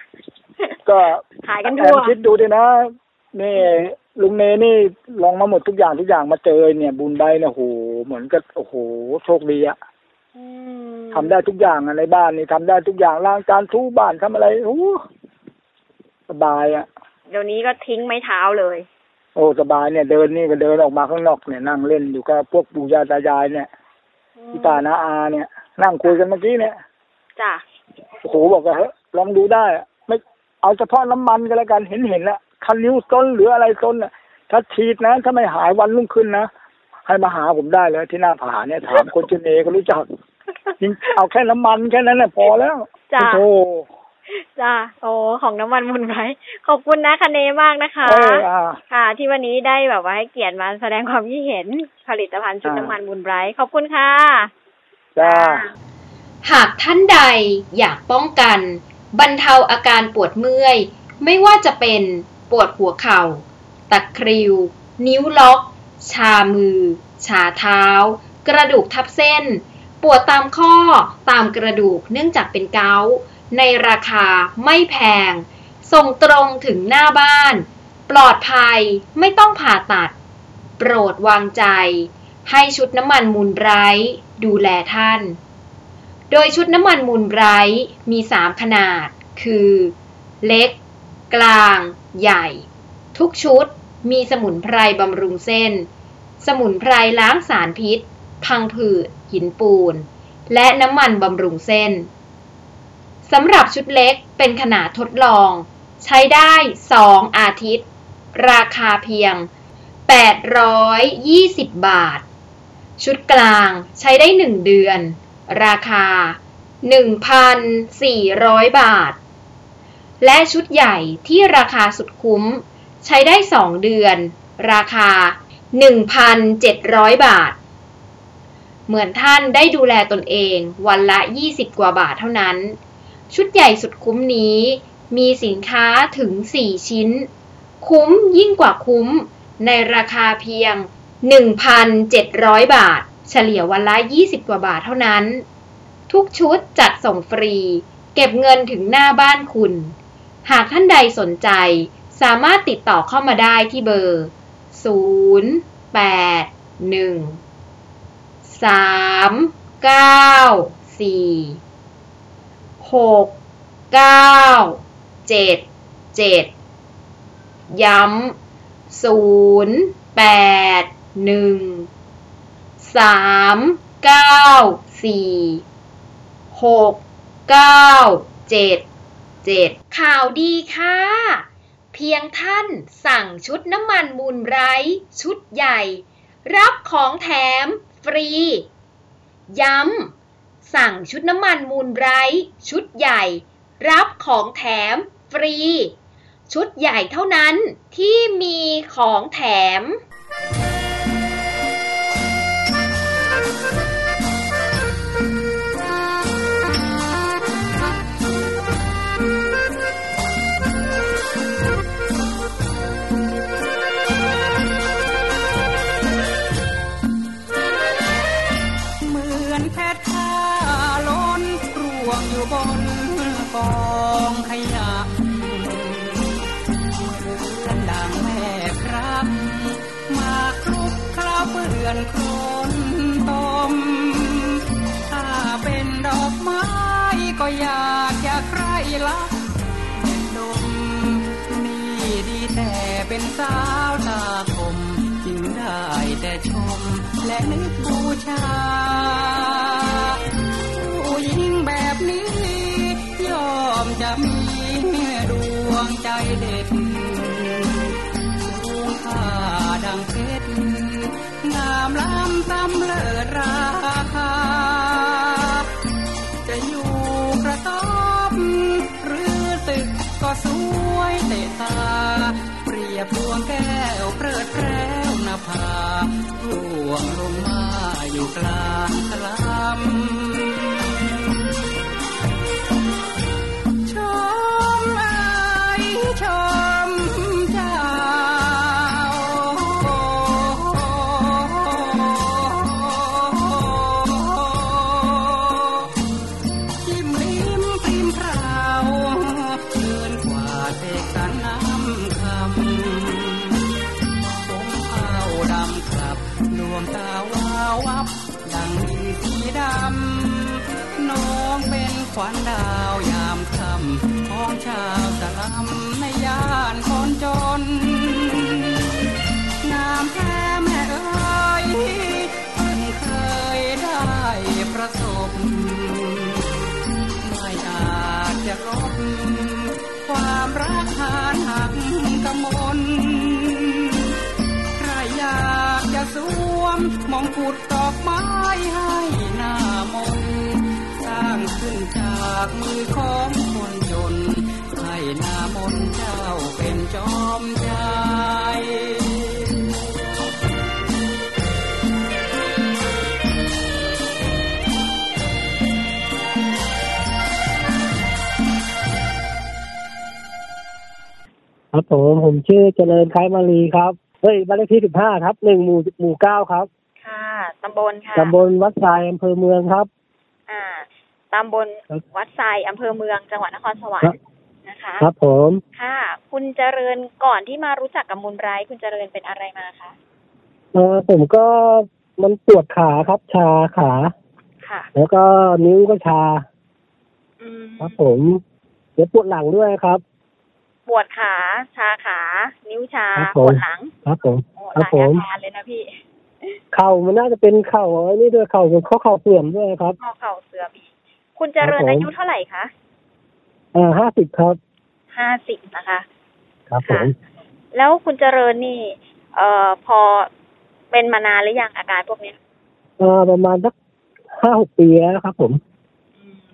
J: ก็
F: หายกัน
J: แอ
F: ทั่ว
J: มคิดดูดินะนี่ลุงเนนี่ลองมาหมดทุกอย่างทุกอย่างมาเจอเนี่ย บุญใบเนี่ยโหเหมือนกับโอ้โหโชคดีอะ
F: อืม
J: ทำได้ทุกอย่างอะในบ้านนี่ทำได้ทุกอย่างล้างจานทูบ้านทำอะไรโอ้สบายอะ
F: เดี๋ยวนี้ก็ทิ้งไม้เท้าเลย
J: โอ้สบายเนี่ยเดินนี่ก็เดินออกมาข้างนอกเนี่ยนั่งเล่นอยู่กับพวกปู่ย่าตายายเนี่ยพี่ตานาอาเนี่ย นั่งคุยกันเมื่อกี้เนี่ย
F: จ้ะ
J: โอ้โหบอกว่าเฮ้ยลองดูได้อะไม่เอาเฉพาะน้ำมันก็แล้วกันเห็นเห็นละคันนิ้วต้นหรืออะไรต้นน่ะถ้าฉีดนะถ้าไม่หายวันรุ่งขึ้นนะให้มาหาผมได้เลยที่หน้าผาเนี่ยถามคนชื่อเนก็รู้จักจริงเอาแค่น้ำมันแค่นั้นน่ะพอแล้ว
F: จ้ะ
J: โอ้โห
F: จ้าโอ้ของน้ำมันมุนไว้ขอบคุณนะคเนมากนะคะ
J: เอออ่า
F: ค่ะ ที่วันนี้ได้แบบว่าให้เกียรติมาแสดงความคิดเห็นผลิตภัณฑ์ชุด
J: อ่า
F: น้ำมันมุนไบรท์ขอบคุณค่ะ
J: จ้า
C: หากท่านใดอยากป้องกัน บรรเทาอาการปวดเมื่อย ไม่ว่าจะเป็นปวดหัวเข่า ตะคริว นิ้วล็อก ชามือ ชาเท้า กระดูกทับเส้น ปวดตามข้อตามกระดูกเนื่องจากเป็นเกาต์ ในราคาไม่แพง ส่งตรงถึงหน้าบ้าน ปลอดภัยไม่ต้องผ่าตัด โปรดวางใจ ให้ชุดน้ำมันมูลไบรท์ดูแลท่าน โดยชุดน้ำมันมูลไบรท์มี 3 ขนาด คือ เล็ก กลาง ใหญ่ ทุกชุดมีสมุนไพรบำรุงเส้น สมุนไพรล้างสารพิษ พังผืด หินปูน และน้ำมันบำรุงเส้น สำหรับชุดเล็กเป็นขนาดทดลอง ใช้ได้ 2 อาทิตย์ ราคาเพียง 820 บาท ชุดกลางใช้ได้ 1 เดือน ราคา 1,400 บาท และชุดใหญ่ที่ราคาสุดคุ้ม ใช้ได้ 2 เดือน ราคา 1,700 บาท เหมือนท่านได้ดูแลตนเองวันละ 20 กว่าบาทเท่านั้น ชุดใหญ่สุดคุ้มนี้ มีสินค้าถึง 4 ชิ้น คุ้มยิ่งกว่าคุ้ม ในราคาเพียง 1,700 บาท เฉลี่ยวันละ 20 กว่าบาทเท่านั้น ทุกชุดจัดส่งฟรี เก็บเงินถึงหน้าบ้านคุณ หากท่านใดสนใจ สามารถติดต่อเข้ามาได้ที่เบอร์ 0 8 1 3 9 4 6 9 7 7ย้ำ0 8 1 3 9 4 6 9 7 7ข่าวดีค่ะ เพียงท่านสั่งชุดน้ำมันมูลไรท์ชุดใหญ่ รับของแถมฟรี ย้ำ สั่งชุดน้ำมันมูลไบรท์ชุดใหญ่ รับของแถมฟรี ชุดใหญ่เท่านั้นที่มีของแถม
A: ก็อยากจะใครลักเป็นดมนี่ดีแต่เป็นสาวตาคมจึงได้แต่ชมและนึกบูชาา มมองกุฎดอกไม้ให้หน้ามนสร้างขึ้นจากมือของคนจน ให้หน้ามนเจ้าเป็นจอมใจ
K: ครับผมผมชื่อเจริญคล้ายมารีครับ เฮ้ยบ้านเลขที่สิบห้าครับหนึ่งหมู่หมู่เก้าครับ
F: ตำบลค่ะ
K: ตำบลวัดทรายอำเภอเมืองครับ
F: อ่าตำบล
K: ครับ
F: วัดไซอำเภอเมืองจังหวัดนครสวรร
K: ครับ
F: ค์นะคะ
K: ครับผม
F: ค่ะ คุณเจริญก่อนที่มารู้จักกับมูลไบรท์คุณเจริญเป็นอะไรมาคะ
K: เออผมก็มันปวดขาครับชาขา
F: ค่ะ
K: แล้วก็นิ้วก็ชา
F: อืม
K: ครับผมเดี๋ยวปวดหลังด้วยครับ
F: ปวดขาชาขา นิ้วชา
K: ครับ
F: ป
K: ผม
F: วดหลัง
K: ครับผม
F: โอ้
K: ครั
F: ห
K: บ
F: ลาย
K: ผม
F: อาการเลยนะพี่
K: เข่ามันน่าจะเป็นเข่าไอ้นี่ด้วยเข่าข้อเข่าเสื่อมด้วยครับ
F: ข้อเข่าเสื่อมอีกคุณเจริญ
K: ครับผม
F: อายุเท่าไหร่คะ
K: เอ่าห้าสิบครับ
F: ห้าสิบนะคะ
K: ครับผม
F: แล้วคุณเจริญนี่ เอ่อพอเป็นมานานหรือยังอาการพวกเนี้ย
K: เอ่อประมาณสักห้าหกปีแล้วครับ ผม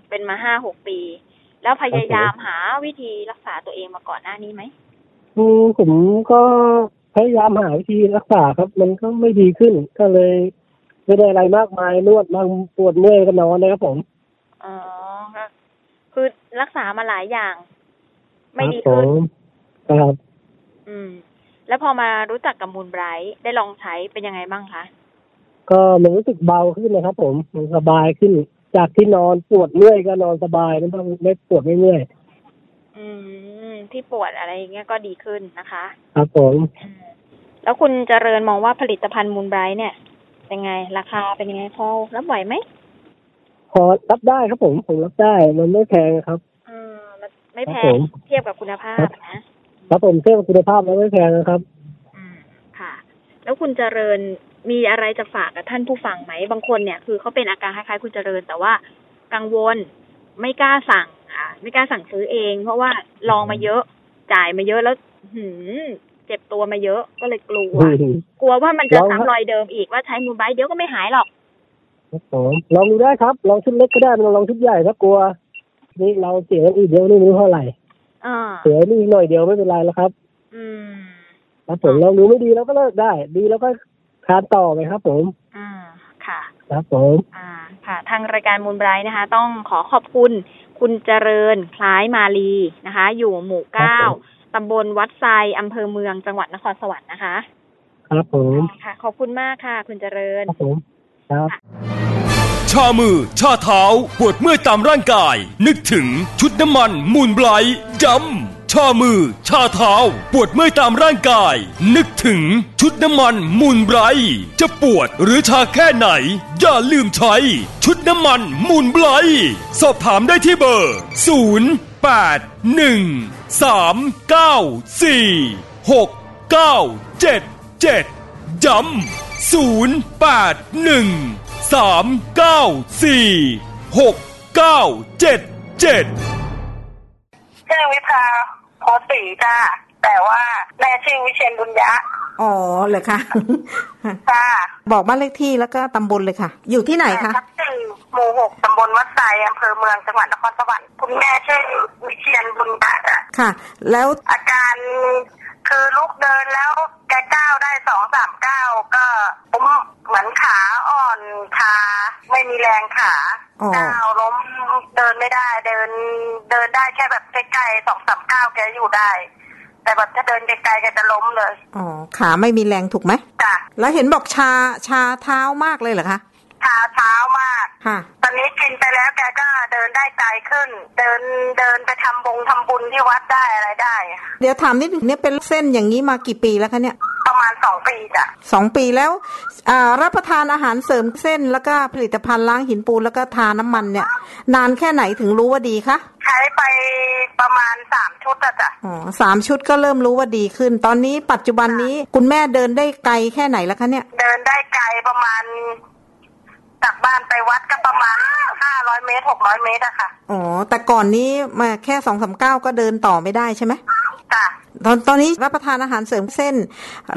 F: เป็นมาห้าหกปี แล้วพยายามหาวิธีรักษาตัวเองมาก่อนหน้านี้ไหม
K: อืมผมก็ พยายามหาวิธีรักษาครับ มันก็ไม่ดีขึ้น ก็เลยไม่ได้อะไรมากมายนวดบางปวดเมื่อยก็นอนนะครับผม
F: อ๋อก็คือรักษามาหลายอย่าง ไม่ดี
K: ครับ
F: ขึ้น
K: ผมครับ
F: อืม แล้วพอมารู้จักกับมูลไบรท์ได้ลองใช้เป็นยังไงบ้างคะ
K: ก็มันรู้สึกเบาขึ้นนะครับ ผมมันสบายขึ้น จากที่นอนปวดเมื่อยก็นอนสบายไม่ต้องไม่ปวดไม่เมื่อย
F: อืมที่ปวดอะไรอย่างเงี้ยก็ดีขึ้นนะคะ
K: ครับผม
F: แล้วคุณเจริญมองว่าผลิตภัณฑ์มูลไบรท์เนี่ยเป็นไง ราคาเป็นยังไงพอรับไหวไหม
K: พอรับได้ครับผมผมรับได้มันไม่แพงครับ
F: เออมันไม่แพ
K: ครับผ
F: ง
K: ม
F: เทียบกับคุณภาพนะ
K: ครับผมเทียบกับคุณภาพแล้วไม่แพงนะครับ
F: ค่ะ แล้วคุณเจริญมีอะไรจะฝากกับท่านผู้ฟังไหมบางคนเนี่ยคือเขาเป็นอาการคล้ายๆคุณเจริญ แต่ว่ากังวลไม่กล้าสั่ง อ่า ไม่กล้าสั่งซื้อเอง เพราะว่าลองมาเยอะจ่ายมาเยอะแล้วหืม เจ็บตัวมาเยอะก็เลยกลัว กลัวว่ามันจะ
K: ลองครับ
F: ซ้ำรอยเดิมอีกว่าใช้มูลไบรท์เดี๋ยวก็ไม่หายหรอก
K: ครับผมลองดูได้ครับ ลองชุดเล็กก็ได้ไม่ต้องลองชุดใหญ่ถ้ากลัว นี่เราเสียเงินอีกเดียวนี่ไม่รู้เท่าไหร่
F: อ่า
K: เสียนี่หน่อยเดียวไม่เป็นไรแล้วครับ
F: อืม
K: ครับผมลองดูไม่ดีแล้วก็เลิกได้ ดีแล้วก็ทานต่อไปครับ ผม
F: อ่าค่ะ
K: ครับผม
F: อ่าค่ะ ทางรายการมูลไบรท์นะคะ ต้องขอขอบคุณคุณเจริญคล้ายมาลีนะคะ อยู่หมู่เก้า ตำบลวัดไซอำเภอเมืองจังหวัดนครสวรรค์นะคะ
K: ครับผม
F: ค่ะ ขอบคุณมากค่ะ คุณเจริญ
K: ครับผมครับ
H: ชามือ ชาเท้า ปวดเมื่อยตามร่างกาย นึกถึงชุดน้ำมันมูลไบรท์ดำชามือ ชาเท้า ปวดเมื่อยตามร่างกาย นึกถึงชุดน้ำมันมูลไบรท์จะปวดหรือชาแค่ไหน อย่าลืมใช้ ชุดน้ำมันมูลไบรท์สอบถามได้ที่เบอร์ 0 8 1 3 9 4 6 9 7 7ย้ำ0 8 1 3 9 4 6 9 7 7
L: ชื่อวิภาโพสีจ้าแต่ว่าแม่ชื่อวิเชียนบุญยะ
M: อ๋อเหรอคะ
L: จ้า
M: บอกบ้านเลขที่แล้วก็ตำบลเลยค่ะ อยู่ที่ไหนคะ
L: ทับสี่ หมู่หกตำบลวัดไซอำเภอเมืองจังหวัดนครสวรรค์คุณแม่ชื่อวิเชียนบุญยะจ้ะ
M: ค่ะ แล้ว
L: อาการคือลุกเดินแล้วแกก้าวได้สองสามก้าวก็ผมเหมือนขาอ่อนชาไม่มีแรงขา
M: อ๋อ
L: ก้าวล้มเดินไม่ได้เดินเดินได้แค่แบบใกล้ๆสองสามก้าวแกอยู่ได้ แต่แบบถ้าเดินไกลๆแกจะล้มเลย
M: อ๋อขาไม่มีแรงถูกไหม
L: จ้ะ
M: แล้วเห็นบอกชาชาเท้ามากเลยเหรอคะ
L: ชาเท้ามาก
M: ค่ะ
L: ตอนนี้กินไปแล้วแกก็เดินได้ไกลขึ้น เดินเดินไปทำบงทำบุญที่วัดได้อะไรได้
M: เดี๋ยวถามนิดนึงเนี่ยเป็นเส้นอย่างนี้มากี่ปีแล้วคะเนี่ย
L: ประมาณสองปีจ้ะ
M: สองปีแล้วอ่ารับประทานอาหารเสริมเส้นแล้วก็ผลิตภัณฑ์ล้างหินปูนแล้วก็ทาน้ำมันเนี่ย นานแค่ไหนถึงรู้ว่าดีคะ
L: ใช้ไปประมาณสามชุดอะจ้ะ
M: อ๋อสามชุดก็เริ่มรู้ว่าดีขึ้น ตอนนี้ปัจจุบันนี้คุณแม่เดินได้ไกลแค่ไหนแล้วคะเนี่ย
L: เดินได้ไกลประมาณ จากบ้านไปวัดก็ประมาณห้าร้อยเมตรหกร้อยเมตรอะค่ะ
M: อ๋อ แต่ก่อนนี้มาแค่สองสามเก้าก็เดินต่อไม่ได้ใช่ไหม
L: จ้ะ
M: ตอนตอนนี้รับประทานอาหารเสริมเส้น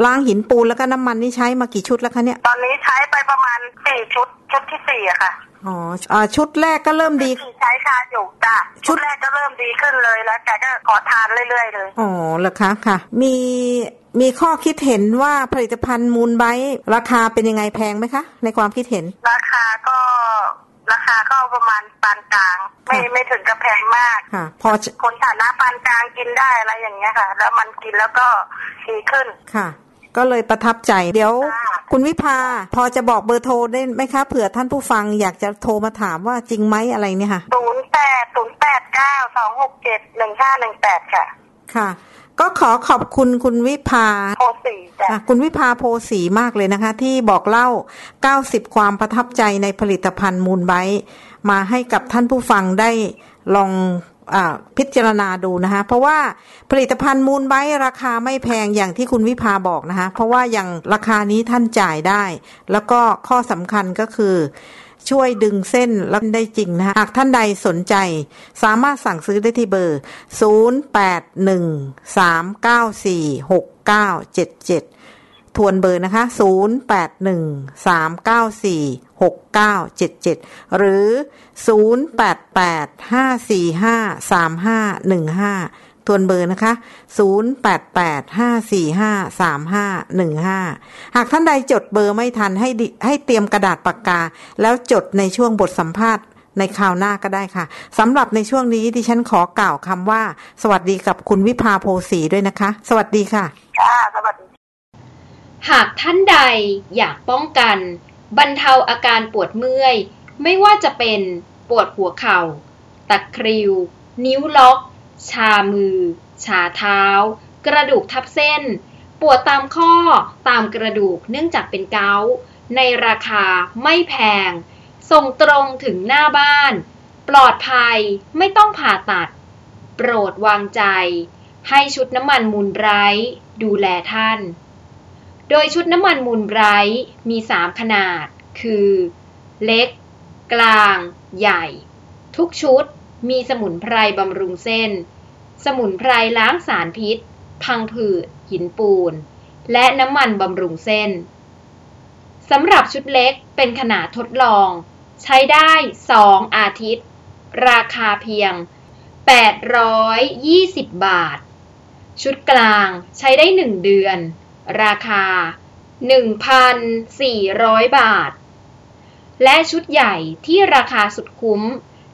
M: ล้างหินปูนแล้วก็น้ำมันนี่ใช้มากี่ชุดแล้วคะเนี่ย
L: ตอนนี้ใช้ไปประมาณสี่ชุดชุดที่สี่อะค่ะ
M: อ๋ออ่าชุดแรกก็เริ่มดี
L: ที่ใช้ชาอยู่จ้ะชุดแรกก็เริ่มดีขึ้นเลยแล้วแกก็ขอทานเรื่อยๆเลย
M: อ๋อเหรอคะค่ะ มี มีข้อคิดเห็นว่าผลิตภัณฑ์มูลไบต์ราคาเป็นยังไงแพงไหมคะ ในความคิดเห็น
L: ราคาก็ราคาก็ประมาณปานกลาง ไม่ไม่ถึงกับแพงมาก
M: ค่ะพอจะ
L: คนฐานะปานกลางกินได้อะไรอย่างเงี้ยค่ะ แล้วมันกินแล้วก็ดีขึ้น
M: ค่ะ ก็เลยประทับใจเดี๋ยวคุณวิภาพอจะบอกเบอร์โทรได้ไหมคะเผื่อท่านผู้ฟังอยากจะโทรมาถามว่าจริงไหมอะไรเนี่ยค่ะ
L: ศูนย์แปดศูนย์แปดเก้าสองหกเจ็ดหนึ่งห้าหนึ่งแปดค่ะ
M: ค่ะ ก็ขอขอบคุณคุณวิภา
L: โพสีจ้ะ
M: อะคุณวิภาโพสีมากเลยนะคะ ที่บอกเล่า 90 ความประทับใจในผลิตภัณฑ์มูลไบต์มาให้กับท่านผู้ฟังได้ลองอาพิจารณาดูนะคะ เพราะว่าผลิตภัณฑ์มูลไบต์ราคาไม่แพงอย่างที่คุณวิภาบอกนะคะ เพราะว่าอย่างราคานี้ท่านจ่ายได้ แล้วก็ข้อสำคัญก็คือ ช่วยดึงเส้นแล้วได้จริงนะคะหากท่านใดสนใจ สามารถสั่งซื้อได้ที่เบอร์ 0813946977 ทวนเบอร์นะคะ 0813946977 หรือ 0885453515 ทวนเบอร์นะคะ 0885453515 หากท่านใดจดเบอร์ไม่ทันให้ให้เตรียมกระดาษปากกา แล้วจดในช่วงบทสัมภาษณ์ในคราวหน้าก็ได้ค่ะสำหรับในช่วงนี้ดิฉันขอกล่าวคำว่า สวัสดีกับคุณวิภาโพสีด้วยนะคะ สวัสดีค่ะ
L: ค่ะสวัสดี
C: หากท่านใดอยากป้องกัน บรรเทาอาการปวดเมื่อย ไม่ว่าจะเป็นปวดหัวเข่า ตะคริว นิ้วล็อก ชามือ ชาเท้า กระดูกทับเส้น ปวดตามข้อตามกระดูกเนื่องจากเป็นเกาต์ในราคาไม่แพง ส่งตรงถึงหน้าบ้าน ปลอดภัยไม่ต้องผ่าตัด โปรดวางใจ ให้ชุดน้ำมันมูลไบรท์ดูแลท่าน โดยชุดน้ำมันมูลไบรท์มี 3 ขนาด คือ เล็ก กลาง ใหญ่ ทุกชุด มีสมุนไพรบำรุงเส้น สมุนไพรล้างสารพิษ พังผืด หินปูน และน้ำมันบำรุงเส้น สำหรับชุดเล็กเป็นขนาดทดลอง ใช้ได้ 2 อาทิตย์ ราคาเพียง 820 บาท ชุดกลางใช้ได้ 1 เดือน ราคา 1,400 บาท และชุดใหญ่ที่ราคาสุดคุ้ม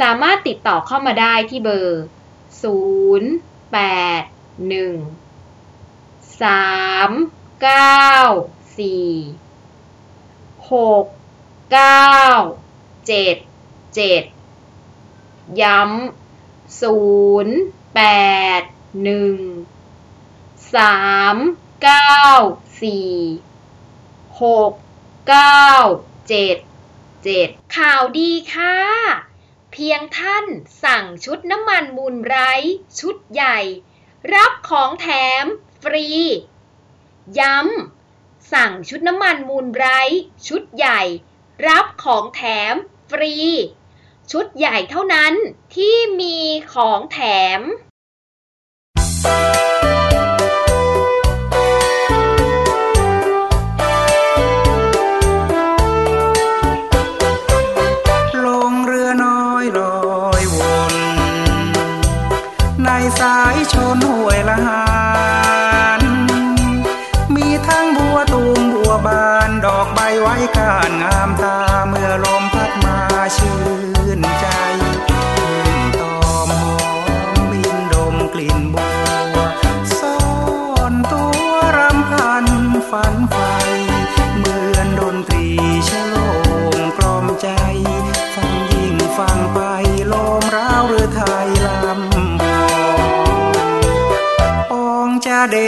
C: สามารถติดต่อเข้ามาได้ที่เบอร์ 0 8 1 3 9 4 6 9 7 7 ย้ำ 0 8 1 3 9 4 6 9 7 7 ข่าวดีค่ะ เพียงท่านสั่งชุดน้ำมันมูลไร้ชุดใหญ่ รับของแถมฟรี ย้ำสั่งชุดน้ำมันมูลไร้ชุดใหญ่ รับของแถมฟรี ชุดใหญ่เท่านั้นที่มีของแถม
A: สายชนห้วยละหานมีทั้งบัวตูมบัวบานดอกใบไว้การงาน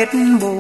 A: จะ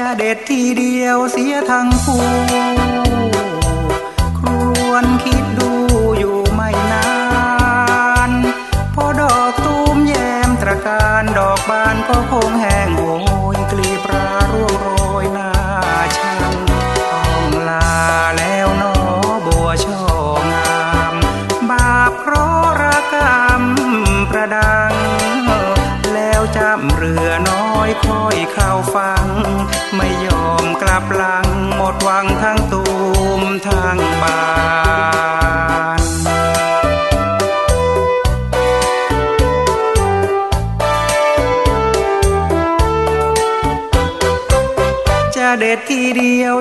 A: จะเด็ดทีเดียวเสียทั้งคู่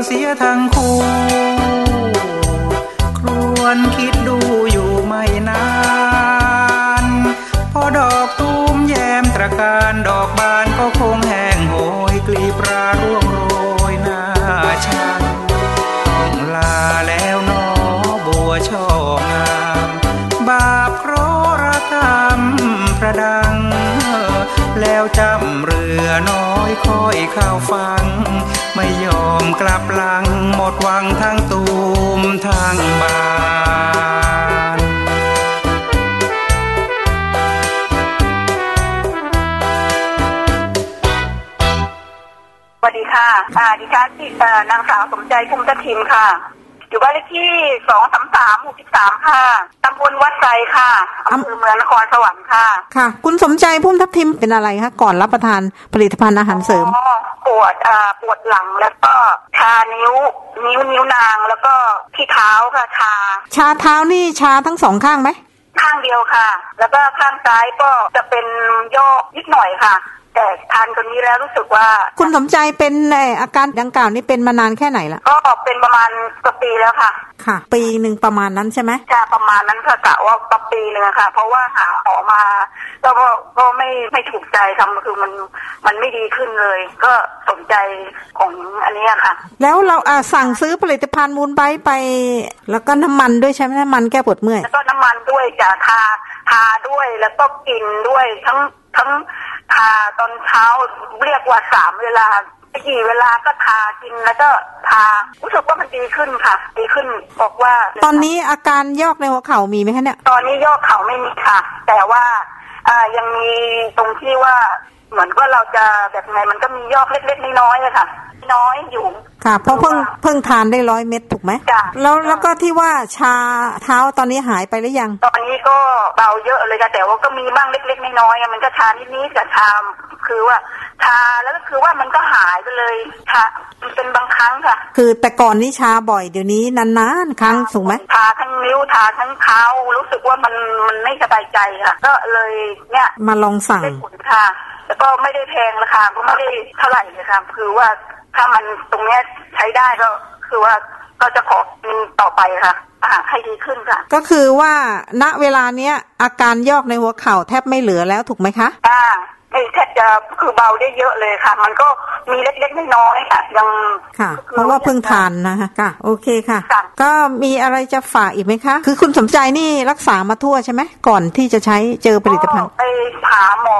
A: เสียทั้งคู่ ครวนคิดดูอยู่ไม่นาน พอดอกตูมแยมตระการดอกบานก็คงแห้งโหยกลีบราร่วงโรยหน้าชันต้องลาแล้วนอบัวช่องาม บาปเพราะระกรรมประดัง แล้วจำเรือน้อยคอยเข้าฟัง ไม่ยอม กลับหลังหมดหวังทั้งตูมทั้งบาน
L: สวัสดีค่ะ อ่าดิฉันนางสาวสมใจคุ้มตะทิมค่ะ อยู่บ้านเลขที่สองสามสามหมู่สิบสามค่ะตำบลวัดไซค่ะอำเภอเมืองนครสวรรค์ค่ะ
M: ค่ะ คุณสมใจพุ่มทับทิมเป็นอะไรคะก่อนรับประทานผลิตภัณฑ์อาหารเสริม
L: อ๋อปวดอ่าปวดหลังแล้วก็ชานิ้ว นิ้วนิ้วนางแล้วก็ที่เท้าค่ะชา
M: ชาเท้านี่ชาทั้งสองข้างไหม
L: ข้างเดียวค่ะ แล้วก็ข้างซ้ายก็จะเป็นโยกนิดหน่อยค่ะ แแต่ทานตัวนี้แล้วรู้สึกว่า
M: คุณสมใจเป็นเอ่ออาการดังกล่าวนี้เป็นมานานแค่ไหนละ
L: ก็เป็นประมาณเกือบปีแล้วค่ะ
M: ค่ะ ปีหนึ่งประมาณนั้นใช่ไหม
L: จะประมาณนั้นค่ะกะว่าประปีหนึ่งอะค่ะ เพราะว่าหาหมอมา แล้วก็ก็ไม่ไม่ถูกใจทำคือมันมันไม่ดีขึ้นเลย ก็สนใจของอันนี้อะค่ะ
M: แล้วเราอ่าสั่งซื้อผลิตภัณฑ์มูลไบต์ไป แล้วก็น้ำมันด้วยใช่ไหมน้ำมันแก้ปวดเมื่อย
L: แล้วก็น้ำมันด้วยจะทาทาด้วยแล้วก็กินด้วยทั้งทั้ง ทาตอนเช้าเรียกว่าสามเวลากี่เวลาก็ทากินแล้วก็ทารู้สึกว่ามันดีขึ้นค่ะ ดีขึ้นบอกว่า
M: ตอนนี้อาการยอกในหัวเข่ามีไหมคะเนี่ย
L: ตอนนี้ยอดเขาไม่มีค่ะ แต่ว่าอ่ายังมีตรงที่ว่า เหมือนว่าเราจะแบบไงมันก็มียอดเล็กๆน้อยๆอะค่ะ น้อยอยู่
M: ค่ะ เพราะเพิ่งเพิ่งทานได้ร้อยเม็ดถูกไหม
L: จ้ะ
M: แล้วแล้วก็ที่ว่าชาเท้าตอนนี้หายไปหรือยัง
L: ตอนนี้ก็เบาเยอะเลยค่ะแต่ว่าก็มีบ้างเล็กๆน้อยๆอะมันก็ชานิดๆกับชาคือว่าชาแล้วก็คือว่ามันก็หายไปเลยชามันเป็นบางครั้งค่ะ
M: คือแต่ก่อนนี่ชาบ่อยเดี๋ยวนี้นานๆครั้งถูกไหม
L: ทาทั้งนิ้วทาทั้งเท้ารู้สึกว่ามันมันไม่สบายใจค่ะ ก็เลยเนี่ย
M: มาลองสั่ง
L: ได้ผลค่ะแล้วก็ไม่ได้แพงราคาก็ไม่ได้เท่าไหร่เลยค่ะคือว่าถ้ามันตรงเนี้ยใช้ได้ก็คือว่าก็จะขอกินต่อไปค่ะอ่าให้ดีขึ้นค่ะ
M: ก็คือว่าณเวลาเนี้ยอาการยอกในหัวเข่าแทบไม่เหลือแล้วถูกไหมคะ
L: อ่าไม่แทบจะคือเบาได้เยอะเลยค่ะ มันก็มีเล็กๆน้อยๆค่ะยัง
M: ค่ะ เพราะว่าเพิ่งทานนะคะค่ะโอเคค่ะ ก็มีอะไรจะฝากอีกไหมคะ คือคุณสมใจนี่รักษามาทั่วใช่ไหมก่อนที่จะใช้เจอผลิตภัณฑ์
L: ไปหาหมอ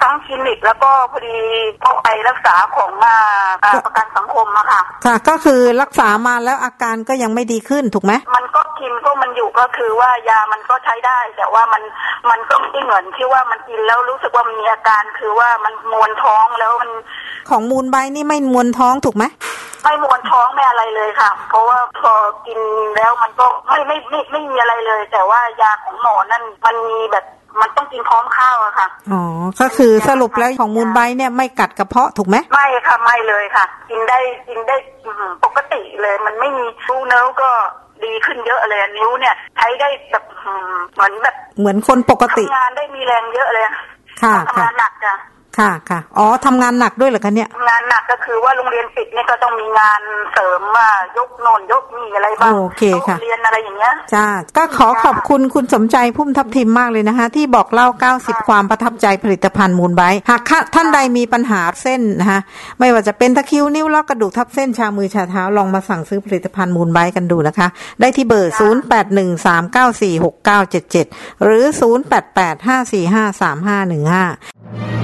L: ทั้งคลิ นิก แล้วก็พอดีก็ไปรักษาของอ่าอ่าประกันสังคมอะค่ะ
M: ค่ะก็คือรักษามาแล้วอาการก็ยังไม่ดีขึ้นถูกไหม
L: มันก็กินก็มันอยู่ก็คือว่ายามันก็ใช้ได้ แต่ว่ามันมันก็ไม่เหมือนที่ว่ามันกินแล้วรู้สึกว่ามันมีอาการคือว่ามันมวนท้องแล้วมัน
M: ของมูลไบต์นี่ไม่มวนท้องถูกไหม
L: ไม่มวนท้องไม่อะไรเลยค่ะ เพราะว่าพอกินแล้วมันก็ไม่ไม่ไม่ไม่มีอะไรเลย แต่ว่ายาของหมอนั่นมันมีแบบมันต้องกินพร้อมข้าวอะค่ะ
M: อ๋อ ก็คือสรุปแล้วของมูลไบต์เนี่ยไม่กัดกระเพาะถูกไหม
L: ไม่ค่ะไม่เลยค่ะ กินได้กินได้อืมปกติเลยมันไม่มีรู้เนื้อก็ดีขึ้นเยอะเลยอะนิ้วเนี่ยใช้ได้แบบอืมเหมือนแบบ
M: เหมือนคนปกติ
L: ทำงานได้มีแรงเยอะเลย
M: ค่ะ
L: ทำ
M: ค่ะ
L: งานหนักจ้ะ
M: ค่ะค่ะอ๋อทำงานหนักด้วยเหรอคะเนี่ย
L: ทำงานหนักก็คือว่าโรงเรียนปิดเนี่ยก็ต้องมีงานเสริมว่ายกโนนยกนี่อะไรบ้าง
M: โอเคค่ะ
L: เรียนอะไรอย่างเงี้ย
M: จ้าก็ขอขอบคุณคุณสมใจพุ่มทับทิมมากเลยนะคะ ที่บอกเล่า 90 ความประทับใจผลิตภัณฑ์มูลไบต์หากท่านใดมีปัญหาเส้นนะคะไม่ว่าจะเป็นตะคริวนิ้วล็อกกระดูกทับเส้นชามือชาเท้าลองมาสั่งซื้อผลิตภัณฑ์มูลไบต์กันดูนะคะ ได้ที่เบอร์ 0813946977 หรือ 0885453515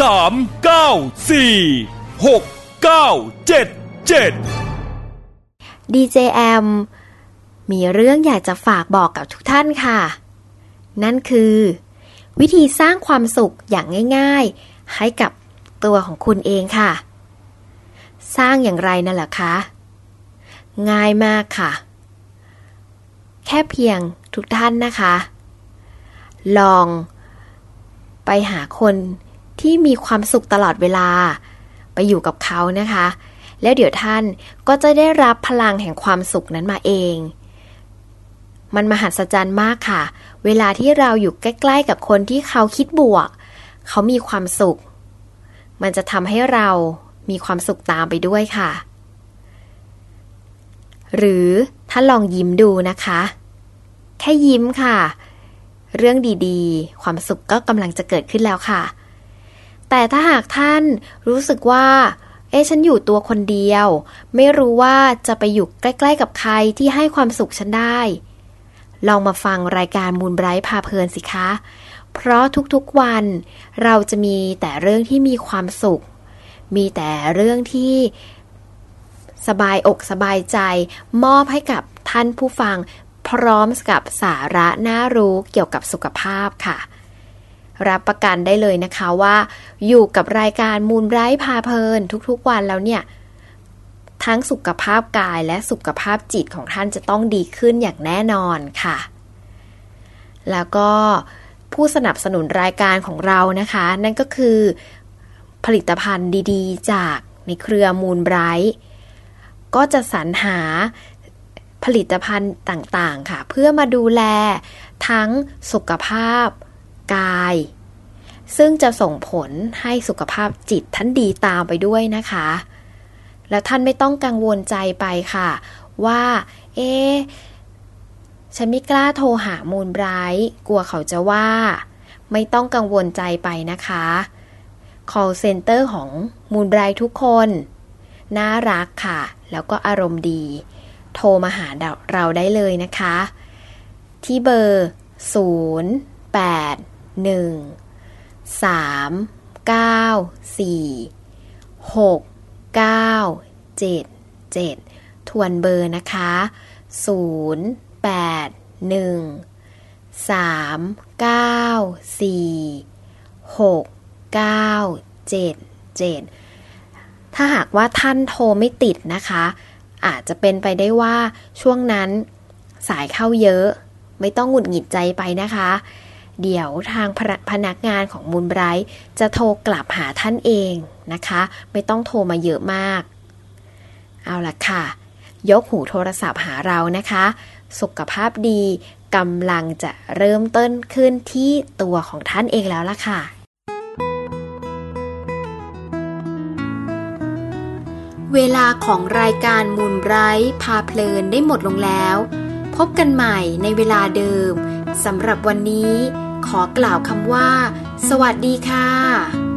H: สามเก้าสี่หกเก้าเจ็ดเจ็ด
B: ดีเจแอมมีเรื่องอยากจะฝากบอกกับทุกท่านค่ะ นั่นคือ วิธีสร้างความสุขอย่างง่าย ๆ ให้กับตัวของคุณเองค่ะ สร้างอย่างไรนั่นแหละคะ ง่ายมากค่ะ แค่เพียงทุกท่านนะคะ ลองไปหาคน ที่มีความสุขตลอดเวลา ไปอยู่กับเขานะคะ แล้วเดี๋ยวท่านก็จะได้รับพลังแห่งความสุขนั้นมาเอง มันมหัศจรรย์มากค่ะ เวลาที่เราอยู่ใกล้ ๆ กับคนที่เขาคิดบวก เขามีความสุข มันจะทำให้เรามีความสุขตามไปด้วยค่ะ หรือท่านลองยิ้มดูนะคะ แค่ยิ้มค่ะ เรื่องดีๆ ความสุขก็กำลังจะเกิดขึ้นแล้วค่ะ แต่ถ้าหากท่านรู้สึกว่า เอ๊ะฉันอยู่ตัวคนเดียว ไม่รู้ว่าจะไปอยู่ใกล้ ๆ กับใครที่ให้ความสุขฉันได้ ลองมาฟังรายการมูลไบรท์พาเพลินสิคะ เพราะทุกๆวัน เราจะมีแต่เรื่องที่มีความสุข มีแต่เรื่องที่สบายอกสบายใจ มอบให้กับท่านผู้ฟังพร้อมกับสาระน่ารู้เกี่ยวกับสุขภาพค่ะ รับประกันได้เลยนะคะว่า อยู่กับรายการมูลไร้พาเพลินทุกๆวันแล้วเนี่ยทั้งสุขภาพกายและสุขภาพจิตของท่านจะต้องดีขึ้นอย่างแน่นอนค่ะ แล้วก็ผู้สนับสนุนรายการของเรานะคะ นั่นก็คือผลิตภัณฑ์ดีๆ จากในเครือมูลไบรท์ก็จะสรรหาผลิตภัณฑ์ต่างๆค่ะ เพื่อมาดูแลทั้งสุขภาพ กาย ซึ่งจะส่งผลให้สุขภาพจิตท่านดีตามไปด้วยนะคะ แล้วท่านไม่ต้องกังวลใจไปค่ะ ว่า เอ๊ฉันไม่กล้าโทรหามูลไบรท์กลัวเขาจะว่า ไม่ต้องกังวลใจไปนะคะ call center ของมูลไบรท์ทุกคน น่ารักค่ะ แล้วก็อารมณ์ดี โทรมาหาเราได้เลยนะคะ ที่เบอร์ 0 8 หนึ่งสามเก้าสี่หกเก้าเจ็ดเจ็ดทวนเบอร์นะคะศูนย์แปดหนึ่งสามเก้าสี่หกเก้าเจ็ดเจ็ดถ้าหากว่าท่านโทรไม่ติดนะคะ อาจจะเป็นไปได้ว่าช่วงนั้นสายเข้าเยอะ ไม่ต้องหงุดหงิดใจไปนะคะ เดี๋ยวทางพนักงานของมูลไบรท์จะโทรกลับหาท่านเองนะคะ ไม่ต้องโทรมาเยอะมาก เอาละค่ะ ยกหูโทรศัพท์หาเรานะคะ สุขภาพดีกำลังจะเริ่มต้นขึ้นที่ตัวของท่านเองแล้วล่ะค่ะ เวลาของรายการมูลไบรท์พาเพลินได้หมดลงแล้ว พบกันใหม่ในเวลาเดิมสำหรับวันนี้ ขอกล่าวคำว่า สวัสดีค่ะ